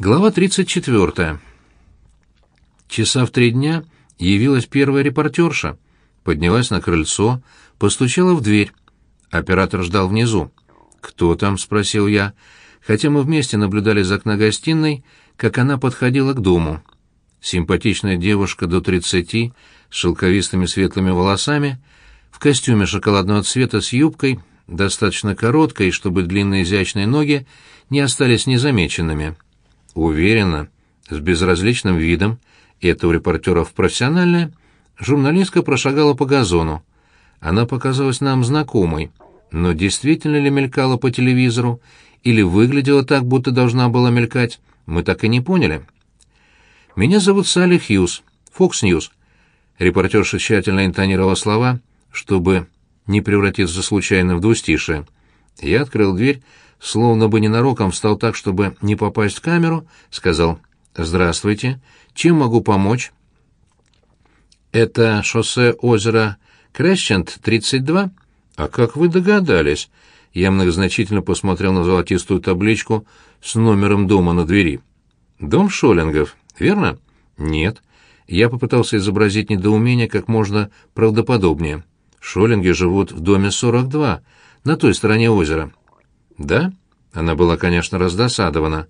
Глава 34. Часа в три дня явилась первая репортерша. Поднялась на крыльцо, постучала в дверь. Оператор ждал внизу. «Кто там?» — спросил я, хотя мы вместе наблюдали из окна гостиной, как она подходила к дому. Симпатичная девушка до тридцати, с шелковистыми светлыми волосами, в костюме шоколадного цвета с юбкой, достаточно короткой, чтобы длинные изящные ноги не остались незамеченными. Уверенно, с безразличным видом, это у репортеров профессиональное, журналистка прошагала по газону. Она показалась нам знакомой, но действительно ли мелькала по телевизору или выглядела так, будто должна была мелькать, мы так и не поняли. «Меня зовут Салли Хьюз, Fox News». Репортерша тщательно интонировала слова, чтобы не превратиться случайно в двустишие. Я открыл дверь, словно бы ненароком встал так, чтобы не попасть в камеру, сказал «Здравствуйте, чем могу помочь?» «Это шоссе озера Крещент, 32?» «А как вы догадались?» Я многозначительно посмотрел на золотистую табличку с номером дома на двери. «Дом Шоллингов, верно?» «Нет». Я попытался изобразить недоумение как можно правдоподобнее. Шоллинги живут в доме 42, на той стороне озера. «Да?» Она была, конечно, раздосадована.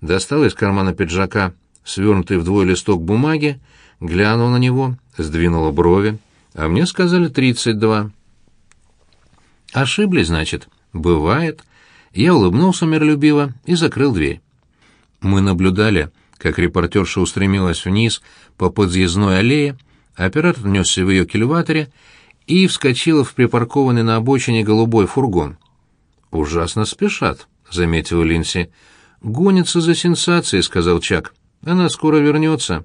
Достала из кармана пиджака свернутый вдвое листок бумаги, глянула на него, сдвинула брови. А мне сказали тридцать два. «Ошиблись, значит?» «Бывает». Я улыбнулся миролюбиво и закрыл дверь. Мы наблюдали, как репортерша устремилась вниз по подъездной аллее, оператор несся в ее кильваторе и вскочила в припаркованный на обочине голубой фургон. «Ужасно спешат», — заметила Линси. «Гонится за сенсацией», — сказал Чак. «Она скоро вернется».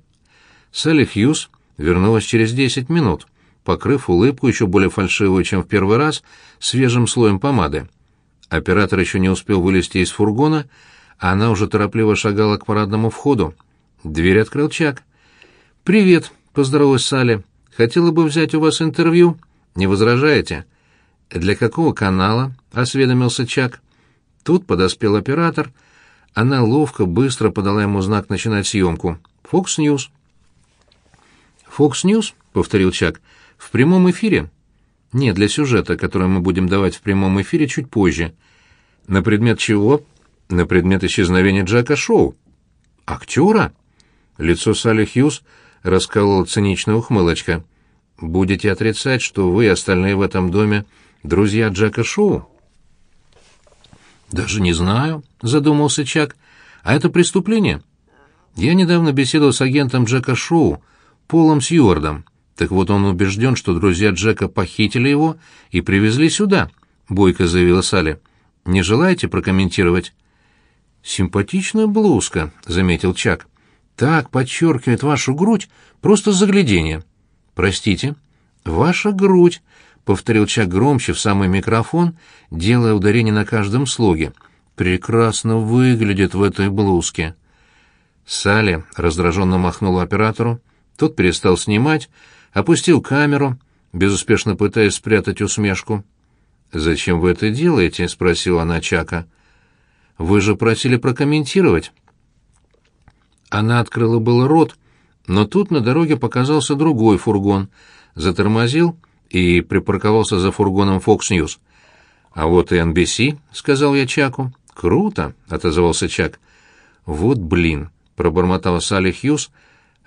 Салли Хьюз вернулась через десять минут, покрыв улыбку еще более фальшивую, чем в первый раз, свежим слоем помады. Оператор еще не успел вылезти из фургона, а она уже торопливо шагала к парадному входу. Дверь открыл Чак. «Привет», — поздоровалась Салли. «Хотела бы взять у вас интервью. Не возражаете?» «Для какого канала?» — осведомился Чак. Тут подоспел оператор. Она ловко, быстро подала ему знак начинать съемку. «Fox News». «Fox News?» — повторил Чак. «В прямом эфире?» «Нет, для сюжета, который мы будем давать в прямом эфире чуть позже». «На предмет чего?» «На предмет исчезновения Джека Шоу». «Актера?» Лицо Салли Хьюз расколола циничная ухмылочка. «Будете отрицать, что вы и остальные в этом доме друзья Джека Шоу?» «Даже не знаю», — задумался Чак. «А это преступление?» «Я недавно беседовал с агентом Джека Шоу, Полом Сьюардом. Так вот он убежден, что друзья Джека похитили его и привезли сюда», — бойко заявила Салли. «Не желаете прокомментировать?» «Симпатичная блузка», — заметил Чак. «Так подчеркивает вашу грудь, просто заглядение». «Простите?» «Ваша грудь», — повторил Чак громче в самый микрофон, делая ударение на каждом слоге. «Прекрасно выглядит в этой блузке». Салли раздраженно махнула оператору. Тот перестал снимать, опустил камеру, безуспешно пытаясь спрятать усмешку. «Зачем вы это делаете?» — спросила она Чака. «Вы же просили прокомментировать». Она открыла было рот, но тут на дороге показался другой фургон, затормозил — и припарковался за фургоном Fox News. «А вот и NBC», — сказал я Чаку. «Круто», — отозвался Чак. «Вот блин», — пробормотала Салли Хьюз,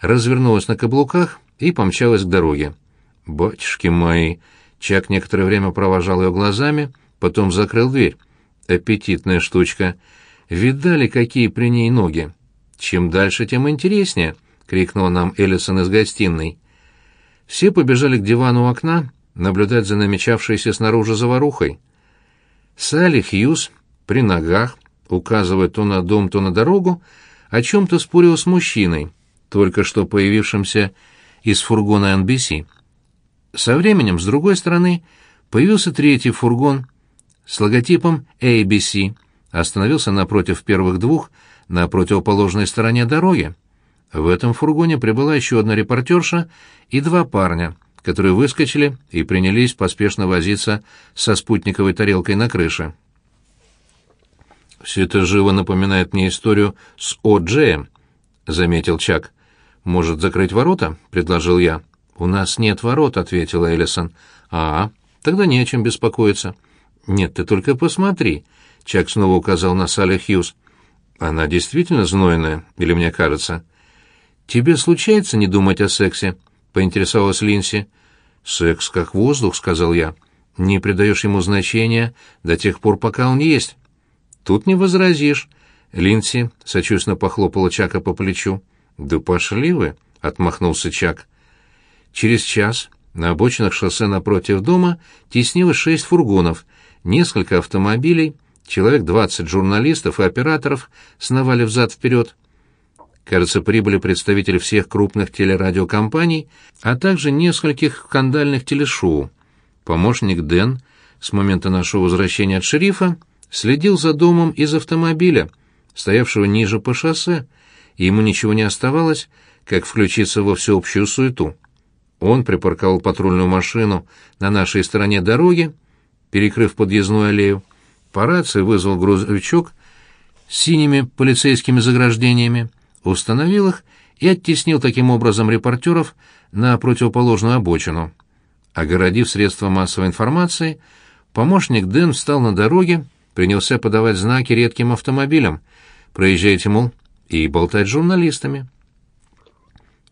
развернулась на каблуках и помчалась к дороге. «Батюшки мои!» Чак некоторое время провожал ее глазами, потом закрыл дверь. «Аппетитная штучка. Видали, какие при ней ноги?» «Чем дальше, тем интереснее», — крикнула нам Эллисон из гостиной. Все побежали к дивану у окна наблюдать за намечавшейся снаружи заварухой. Салли Хьюз при ногах, указывая то на дом, то на дорогу, о чем-то спорил с мужчиной, только что появившимся из фургона NBC. Со временем, с другой стороны, появился третий фургон с логотипом ABC, остановился напротив первых двух на противоположной стороне дороги. В этом фургоне прибыла еще одна репортерша и два парня, которые выскочили и принялись поспешно возиться со спутниковой тарелкой на крыше. Все это живо напоминает мне историю с О. Джеем, заметил Чак. Может, закрыть ворота? предложил я. У нас нет ворот, ответила Эллисон. А, тогда не о чем беспокоиться. Нет, ты только посмотри. Чак снова указал на Салли Хьюз. Она действительно знойная, или мне кажется? Тебе случается не думать о сексе? Поинтересовалась Линси. Секс как воздух, сказал я. Не придаешь ему значения до тех пор, пока он есть. Тут не возразишь. Линси сочувственно похлопала Чака по плечу. «Да пошли вы!» — отмахнулся Чак. Через час на обочинах шоссе напротив дома теснилось шесть фургонов, несколько автомобилей, человек двадцать журналистов и операторов сновали взад-вперед. Кажется, прибыли представители всех крупных телерадиокомпаний, а также нескольких скандальных телешоу. Помощник Дэн с момента нашего возвращения от шерифа следил за домом из автомобиля, стоявшего ниже по шоссе, и ему ничего не оставалось, как включиться во всеобщую суету. Он припарковал патрульную машину на нашей стороне дороги, перекрыв подъездную аллею, по рации вызвал грузовичок с синими полицейскими заграждениями, установил их и оттеснил таким образом репортеров на противоположную обочину. Огородив средства массовой информации, помощник Дэн встал на дороге принялся подавать знаки редким автомобилям. Проезжайте, мол, и болтать с журналистами.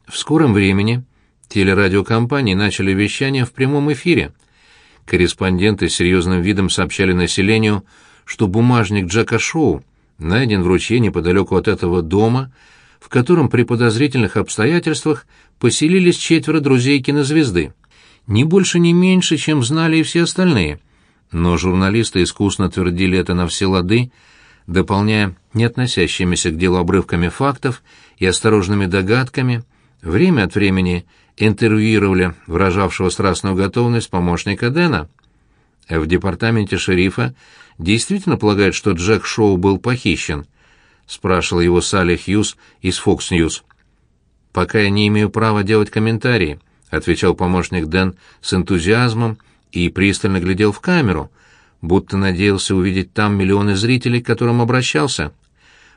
В скором времени телерадиокомпании начали вещание в прямом эфире. Корреспонденты с серьезным видом сообщали населению, что бумажник Джека Шоу найден в ручье неподалеку от этого дома, в котором при подозрительных обстоятельствах поселились четверо друзей кинозвезды. Ни больше, ни меньше, чем знали и все остальные — но журналисты искусно твердили это на все лады, дополняя не относящимися к делу обрывками фактов и осторожными догадками, время от времени интервьюировали выражавшего страстную готовность помощника Дэна. В департаменте шерифа действительно полагают, что Джек Шоу был похищен, спрашивал его Салли Хьюз из Fox News. Пока я не имею права делать комментарии, отвечал помощник Дэн с энтузиазмом и пристально глядел в камеру, будто надеялся увидеть там миллионы зрителей, к которым обращался.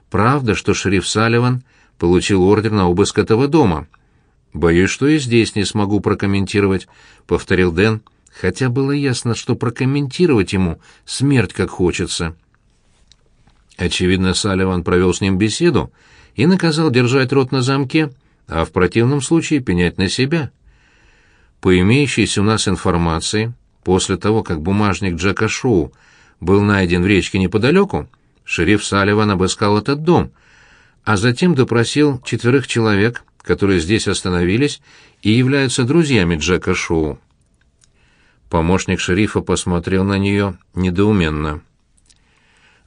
Правда, что шериф Салливан получил ордер на обыск этого дома. Боюсь, что и здесь не смогу прокомментировать, повторил Дэн, хотя было ясно, что прокомментировать ему смерть как хочется. Очевидно, Салливан провел с ним беседу и наказал держать рот на замке, а в противном случае пенять на себя. По имеющейся у нас информации, После того, как бумажник Джека Шоу был найден в речке неподалеку, шериф Салливан обыскал этот дом, а затем допросил четверых человек, которые здесь остановились и являются друзьями Джека Шоу. Помощник шерифа посмотрел на нее недоуменно.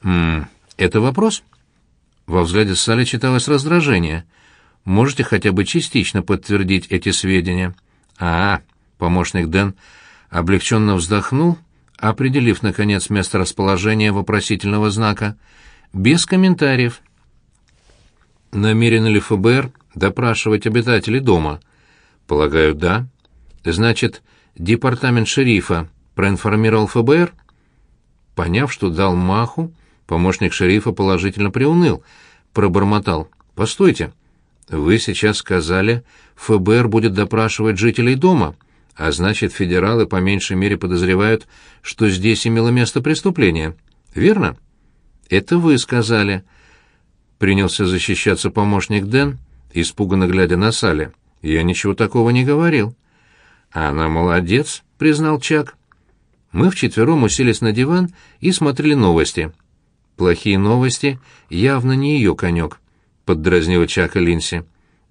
«Ммм, это вопрос?» Во взгляде Салли читалось раздражение. «Можете хотя бы частично подтвердить эти сведения?» «А, — помощник Дэн облегченно вздохнул, определив, наконец, место расположения вопросительного знака. Без комментариев. Намерено ли ФБР допрашивать обитателей дома? Полагаю, да. Значит, департамент шерифа проинформировал ФБР? Поняв, что дал маху, помощник шерифа положительно приуныл, пробормотал. «Постойте, вы сейчас сказали, ФБР будет допрашивать жителей дома». А значит, федералы по меньшей мере подозревают, что здесь имело место преступление. Верно? Это вы сказали. Принялся защищаться помощник Дэн, испуганно глядя на Салли. Я ничего такого не говорил. Она молодец, признал Чак. Мы вчетвером уселись на диван и смотрели новости. Плохие новости явно не ее конек, поддразнила Чака Линси.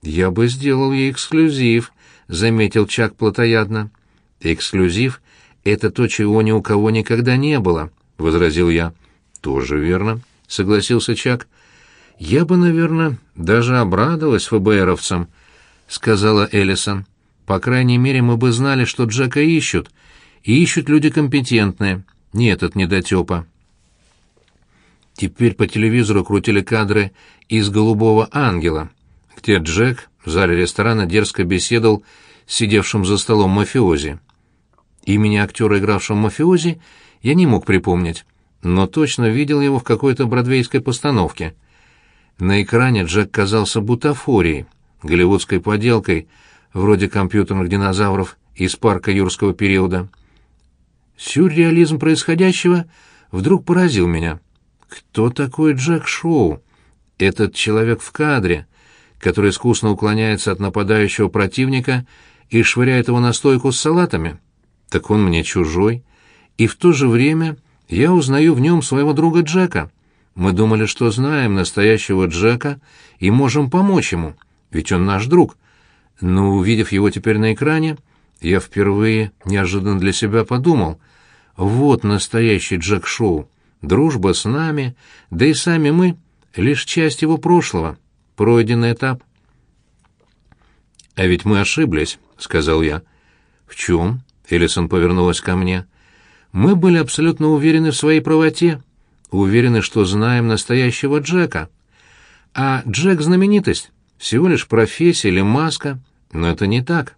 Я бы сделал ей эксклюзив, — заметил Чак плотоядно. «Эксклюзив — это то, чего ни у кого никогда не было», — возразил я. «Тоже верно», — согласился Чак. «Я бы, наверное, даже обрадовалась ФБРовцам», — сказала Эллисон. «По крайней мере, мы бы знали, что Джека ищут. И ищут люди компетентные, не этот недотепа». Теперь по телевизору крутили кадры из «Голубого ангела», где Джек в зале ресторана дерзко беседовал с сидевшим за столом мафиози. Имени актера, игравшего мафиози, я не мог припомнить, но точно видел его в какой-то бродвейской постановке. На экране Джек казался бутафорией, голливудской поделкой, вроде компьютерных динозавров из парка юрского периода. Сюрреализм происходящего вдруг поразил меня. Кто такой Джек Шоу? Этот человек в кадре, который искусно уклоняется от нападающего противника и швыряет его на стойку с салатами. Так он мне чужой. И в то же время я узнаю в нем своего друга Джека. Мы думали, что знаем настоящего Джека и можем помочь ему, ведь он наш друг. Но, увидев его теперь на экране, я впервые неожиданно для себя подумал, вот настоящий Джек Шоу, дружба с нами, да и сами мы — лишь часть его прошлого, пройденный этап. «А ведь мы ошиблись», — сказал я. «В чем?» — Эллисон повернулась ко мне. «Мы были абсолютно уверены в своей правоте, уверены, что знаем настоящего Джека. А Джек — знаменитость, всего лишь профессия или маска, но это не так».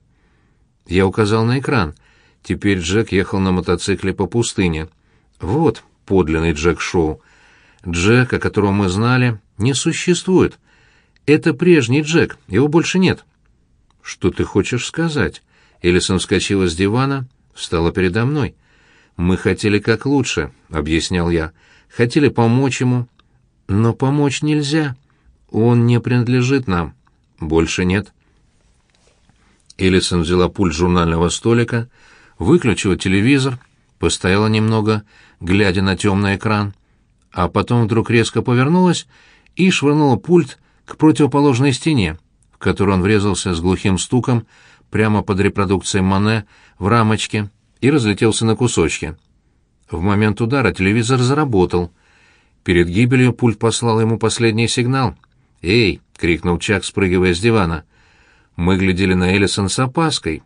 Я указал на экран. Теперь Джек ехал на мотоцикле по пустыне. Вот подлинный Джек Шоу. Джека, которого мы знали, не существует. Это прежний Джек, его больше нет. «Что ты хочешь сказать?» Элисон вскочила с дивана, встала передо мной. «Мы хотели как лучше», — объяснял я. «Хотели помочь ему. Но помочь нельзя. Он не принадлежит нам. Больше нет». Элисон взяла пульт журнального столика, выключила телевизор, постояла немного, глядя на темный экран, а потом вдруг резко повернулась и швырнула пульт к противоположной стене в который он врезался с глухим стуком прямо под репродукцией Мане в рамочке и разлетелся на кусочки. В момент удара телевизор заработал. Перед гибелью пульт послал ему последний сигнал. «Эй!» — крикнул Чак, спрыгивая с дивана. Мы глядели на Эллисон с опаской.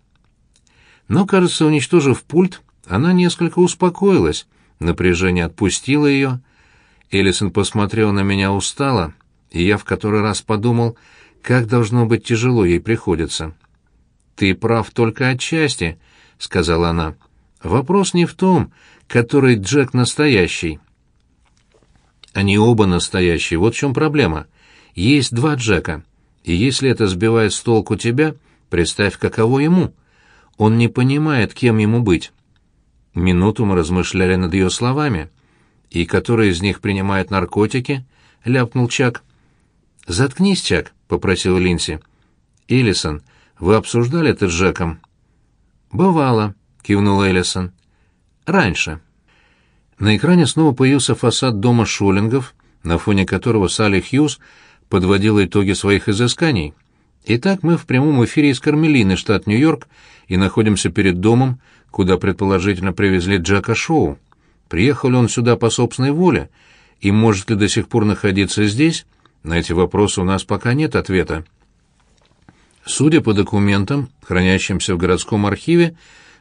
Но, кажется, уничтожив пульт, она несколько успокоилась, напряжение отпустило ее. Эллисон посмотрела на меня устало, и я в который раз подумал, как должно быть тяжело ей приходится. «Ты прав только отчасти», — сказала она. «Вопрос не в том, который Джек настоящий». Они оба настоящие, вот в чем проблема. Есть два Джека, и если это сбивает с толку тебя, представь, каково ему. Он не понимает, кем ему быть. Минуту мы размышляли над ее словами. «И который из них принимает наркотики?» — ляпнул Чак. «Заткнись, Чак», — попросил Линси. «Эллисон, вы обсуждали это с Джеком?» «Бывало», — кивнул Эллисон. «Раньше». На экране снова появился фасад дома Шоллингов, на фоне которого Салли Хьюз подводила итоги своих изысканий. Итак, мы в прямом эфире из Кармелины, штат Нью-Йорк, и находимся перед домом, куда предположительно привезли Джека Шоу. Приехал ли он сюда по собственной воле, и может ли до сих пор находиться здесь, на эти вопросы у нас пока нет ответа. Судя по документам, хранящимся в городском архиве,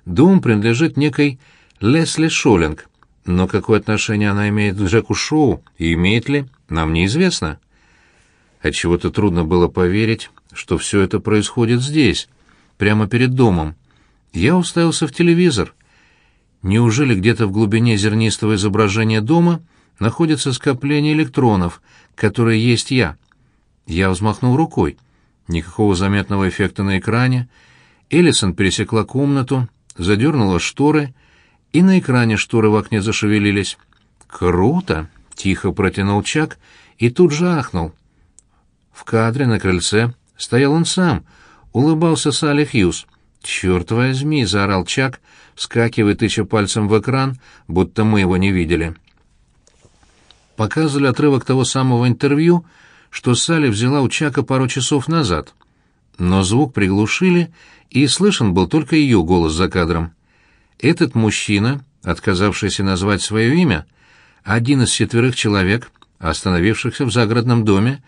дом принадлежит некой Лесли Шоллинг, но какое отношение она имеет к Джеку Шоу и имеет ли, нам неизвестно. Отчего-то трудно было поверить, что все это происходит здесь, прямо перед домом. Я уставился в телевизор. Неужели где-то в глубине зернистого изображения дома находится скопление электронов, которые есть я. Я взмахнул рукой. Никакого заметного эффекта на экране. Эллисон пересекла комнату, задернула шторы, и на экране шторы в окне зашевелились. «Круто!» — тихо протянул Чак и тут же ахнул. В кадре на крыльце стоял он сам, улыбался Салли Хьюз. «Черт возьми!» — заорал Чак, вскакивая тыча пальцем в экран, будто мы его не видели показывали отрывок того самого интервью, что Салли взяла у Чака пару часов назад. Но звук приглушили, и слышен был только ее голос за кадром. Этот мужчина, отказавшийся назвать свое имя, один из четверых человек, остановившихся в загородном доме,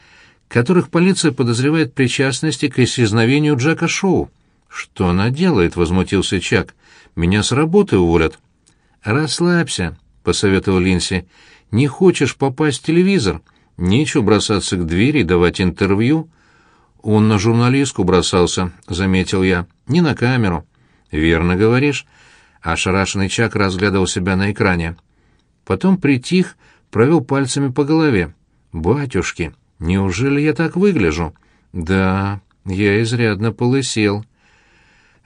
которых полиция подозревает причастности к исчезновению Джека Шоу. «Что она делает?» — возмутился Чак. «Меня с работы уволят». «Расслабься», — посоветовал Линси. Не хочешь попасть в телевизор? Нечего бросаться к двери и давать интервью. Он на журналистку бросался, заметил я, не на камеру. Верно говоришь. Ошарашенный Чак разглядывал себя на экране. потом притих, провел пальцами по голове. «Батюшки, неужели я так выгляжу?» «Да, я изрядно полысел».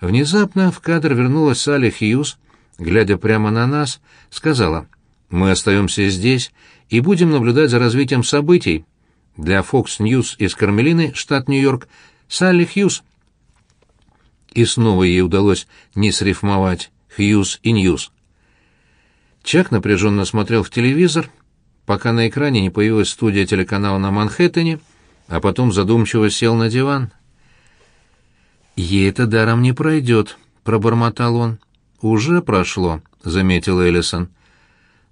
Внезапно в кадр вернулась Салли Хьюз, глядя прямо на нас, сказала, «Мы остаемся здесь и будем наблюдать за развитием событий. Для Fox News из Кармелины, штат Нью-Йорк, Салли Хьюз». И снова ей удалось не срифмовать «Хьюз» и «Ньюз». Чак напряженно смотрел в телевизор, пока на экране не появилась студия телеканала на Манхэттене, а потом задумчиво сел на диван. «Ей это даром не пройдет», — пробормотал он. «Уже прошло», — заметил Эллисон.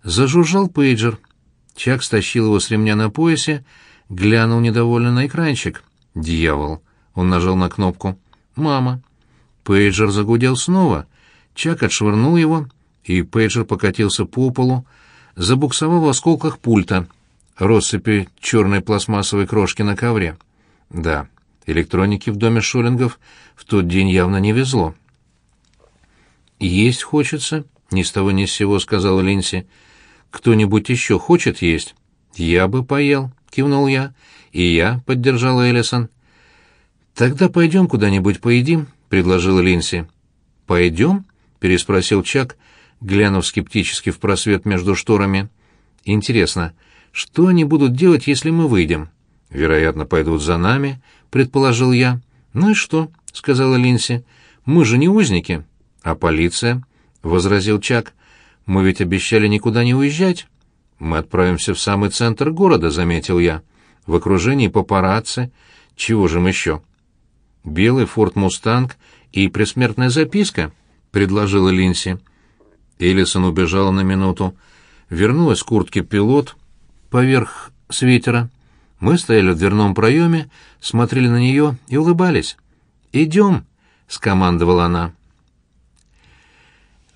Зажужжал пейджер. Чак стащил его с ремня на поясе, глянул недовольно на экранчик. «Дьявол!» — он нажал на кнопку. «Мама!» Пейджер загудел снова. Чак отшвырнул его, и пейджер покатился по полу, забуксовал в осколках пульта, россыпи черной пластмассовой крошки на ковре. Да, электроники в доме Шулингов в тот день явно не везло. «Есть хочется?» — ни с того ни с сего сказала Линси. «Кто-нибудь еще хочет есть?» «Я бы поел», — кивнул я. «И я», — поддержала Эллисон. «Тогда пойдем куда-нибудь поедим», — предложила Линси. «Пойдем?» — переспросил Чак, глянув скептически в просвет между шторами. «Интересно, что они будут делать, если мы выйдем?» «Вероятно, пойдут за нами», — предположил я. «Ну и что?» — сказала Линси. «Мы же не узники». «А полиция?» — возразил Чак. «Мы ведь обещали никуда не уезжать». «Мы отправимся в самый центр города», — заметил я. «В окружении папарацци. Чего же мы еще?» «Белый форт «Мустанг» и присмертная записка», — предложила Линси. Элисон убежала на минуту. Вернулась в куртке пилот поверх свитера. Мы стояли в дверном проеме, смотрели на нее и улыбались. «Идем», — скомандовала она.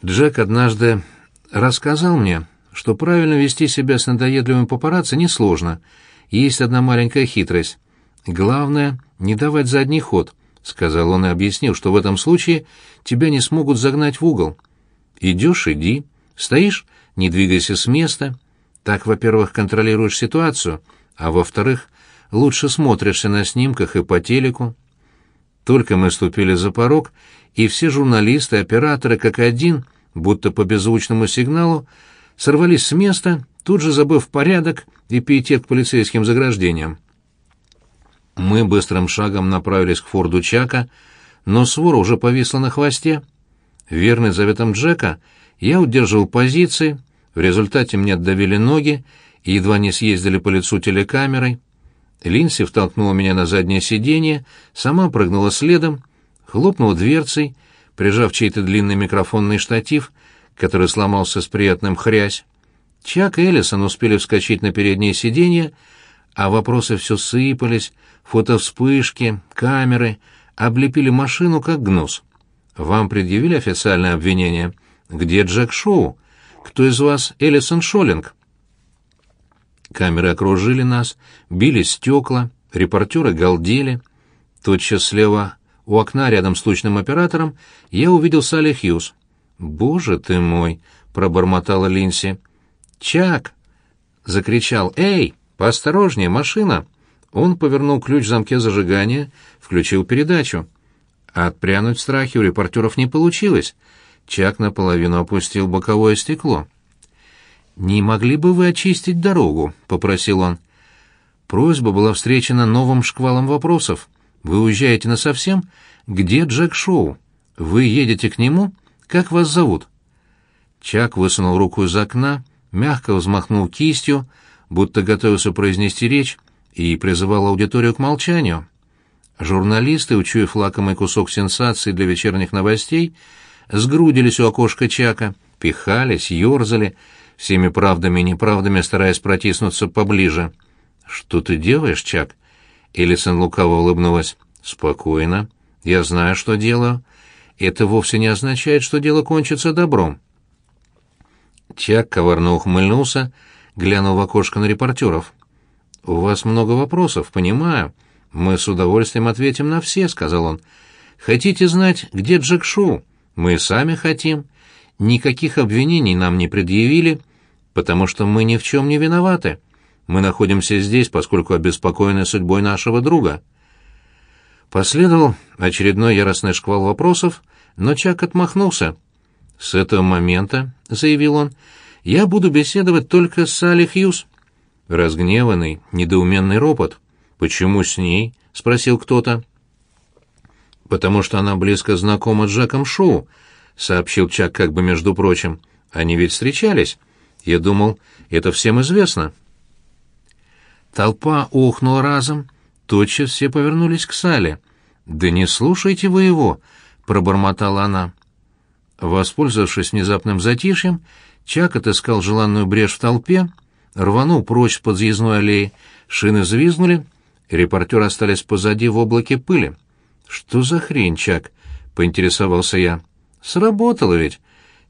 Джек однажды рассказал мне, что правильно вести себя с надоедливым папарацци несложно. Есть одна маленькая хитрость. Главное — не давать задний ход, — сказал он и объяснил, что в этом случае тебя не смогут загнать в угол. Идешь — иди, стоишь — не двигайся с места. Так, во-первых, контролируешь ситуацию, а во-вторых, лучше смотришься на снимках и по телеку. Только мы ступили за порог, и все журналисты, операторы, как один, будто по беззвучному сигналу, сорвались с места, тут же забыв порядок и пиетет к полицейским заграждениям. Мы быстрым шагом направились к форду Чака, но свора уже повисла на хвосте. Верный заветам Джека, я удерживал позиции, в результате мне отдавили ноги и едва не съездили по лицу телекамерой. Линси втолкнула меня на заднее сиденье, сама прыгнула следом, хлопнула дверцей, прижав чей-то длинный микрофонный штатив, который сломался с приятным хрясь. Чак и Эллисон успели вскочить на переднее сиденье, а вопросы все сыпались, фотовспышки, камеры, облепили машину как гнус. «Вам предъявили официальное обвинение? Где Джек Шоу? Кто из вас Эллисон Шоллинг?» Камеры окружили нас, били стекла, репортеры галдели. Тотчас слева у окна рядом с лучным оператором я увидел Салли Хьюз. «Боже ты мой!» — пробормотала Линси. «Чак!» — закричал. «Эй, поосторожнее, машина!» Он повернул ключ в замке зажигания, включил передачу. Отпрянуть в страхе у репортеров не получилось. Чак наполовину опустил боковое стекло. «Не могли бы вы очистить дорогу?» — попросил он. Просьба была встречена новым шквалом вопросов. «Вы уезжаете насовсем? Где Джек Шоу? Вы едете к нему? Как вас зовут?» Чак высунул руку из окна, мягко взмахнул кистью, будто готовился произнести речь, и призывал аудиторию к молчанию. Журналисты, учуяв лакомый кусок сенсации для вечерних новостей, сгрудились у окошка Чака, пихались, ерзали, всеми правдами и неправдами стараясь протиснуться поближе. «Что ты делаешь, Чак?» Элисон лукаво улыбнулась. «Спокойно. Я знаю, что делаю. Это вовсе не означает, что дело кончится добром». Чак коварно ухмыльнулся, глянул в окошко на репортеров. «У вас много вопросов, понимаю. Мы с удовольствием ответим на все», — сказал он. «Хотите знать, где Джек Шоу? Мы сами хотим. Никаких обвинений нам не предъявили, потому что мы ни в чем не виноваты. Мы находимся здесь, поскольку обеспокоены судьбой нашего друга». Последовал очередной яростный шквал вопросов, но Чак отмахнулся. «С этого момента, — заявил он, — я буду беседовать только с Салли Хьюз». Разгневанный, недоуменный ропот. «Почему с ней?» — спросил кто-то. «Потому что она близко знакома с Жаком Шоу», — сообщил Чак как бы между прочим. «Они ведь встречались. Я думал, это всем известно». Толпа охнула разом, тотчас все повернулись к Сале. «Да не слушайте вы его», — пробормотала она. Воспользовавшись внезапным затишьем, Чак отыскал желанную брешь в толпе, рванул прочь с подъездной аллеи, шины звизнули, репортеры остались позади в облаке пыли. «Что за хрень, Чак?» — поинтересовался я. «Сработало ведь!»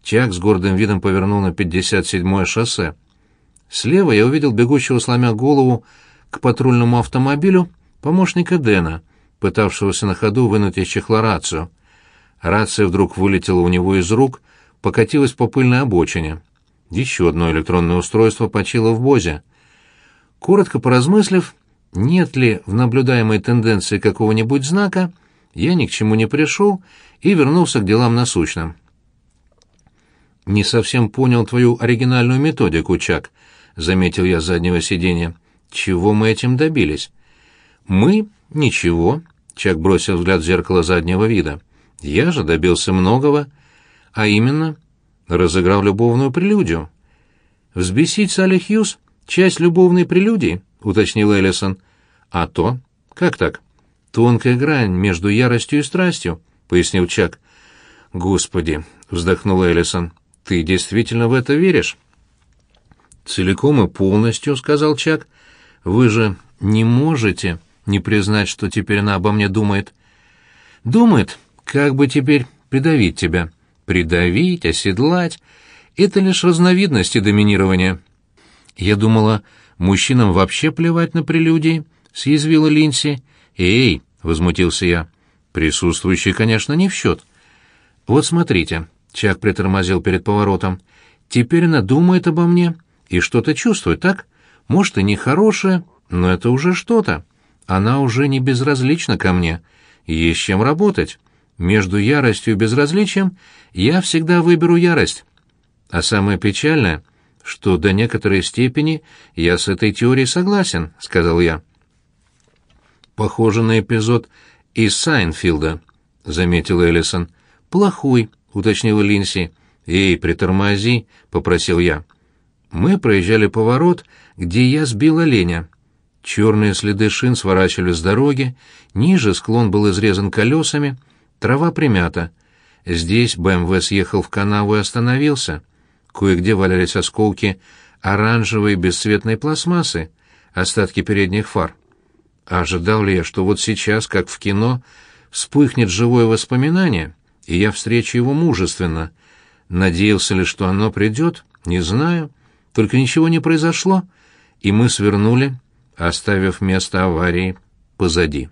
Чак с гордым видом повернул на 57-е шоссе. Слева я увидел бегущего, сломя голову, к патрульному автомобилю помощника Дэна, пытавшегося на ходу вынуть из чехла рацию. Рация вдруг вылетела у него из рук, покатилась по пыльной обочине. Еще одно электронное устройство почило в Бозе. Коротко поразмыслив, нет ли в наблюдаемой тенденции какого-нибудь знака, я ни к чему не пришел и вернулся к делам насущным. «Не совсем понял твою оригинальную методику, Чак», — заметил я с заднего сиденья. «Чего мы этим добились?» «Мы? Ничего», — Чак бросил взгляд в зеркало заднего вида. «Я же добился многого, а именно разыграл любовную прелюдию». «Взбесить Салли Хьюз — часть любовной прелюдии», — уточнил Эллисон. «А то? Как так?» «Тонкая грань между яростью и страстью», — пояснил Чак. «Господи», — вздохнул Эллисон, — «ты действительно в это веришь?» «Целиком и полностью», — сказал Чак. «Вы же не можете не признать, что теперь она обо мне думает». «Думает, как бы теперь придавить тебя. Придавить, оседлать — это лишь разновидности доминирования». «Я думала, мужчинам вообще плевать на прелюдии», — съязвила Линси. «Эй!» — возмутился я. «Присутствующие, конечно, не в счет». «Вот смотрите», — Чак притормозил перед поворотом. «Теперь она думает обо мне и что-то чувствует, так? Может, и нехорошее, но это уже что-то. Она уже не безразлична ко мне. Есть чем работать. Между яростью и безразличием я всегда выберу ярость. А самое печальное, что до некоторой степени я с этой теорией согласен, — сказал я. Похоже на эпизод из Сайнфилда, — заметил Эллисон. Плохой, — уточнила Линси. «Эй, притормози», — попросил я. Мы проезжали поворот, где я сбил оленя. Черные следы шин сворачивали с дороги, ниже склон был изрезан колесами, трава примята. Здесь БМВ съехал в канаву и остановился. Кое-где валялись осколки оранжевой бесцветной пластмассы, остатки передних фар. Ожидал ли я, что вот сейчас, как в кино, вспыхнет живое воспоминание, и я встречу его мужественно? Надеялся ли, что оно придет? Не знаю. Только ничего не произошло, и мы свернули, оставив место аварии позади.